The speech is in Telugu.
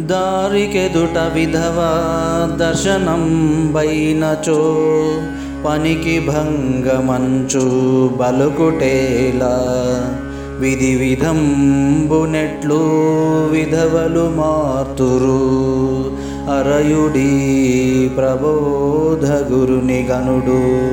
దారికెదుట విధవ దర్శనం బైనచో. పనికి భంగమంచు బలుకుటేలా. విధి విధంబునెట్లు విధవలు మార్తురు. అరయుడి ప్రబోధ గురుని గనుడు